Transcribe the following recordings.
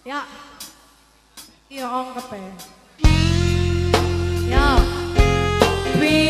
Ya. Iya ongkep ya. Ya. Wih.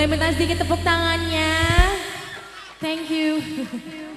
Boleh minta sedikit tepuk tangannya? Thank you.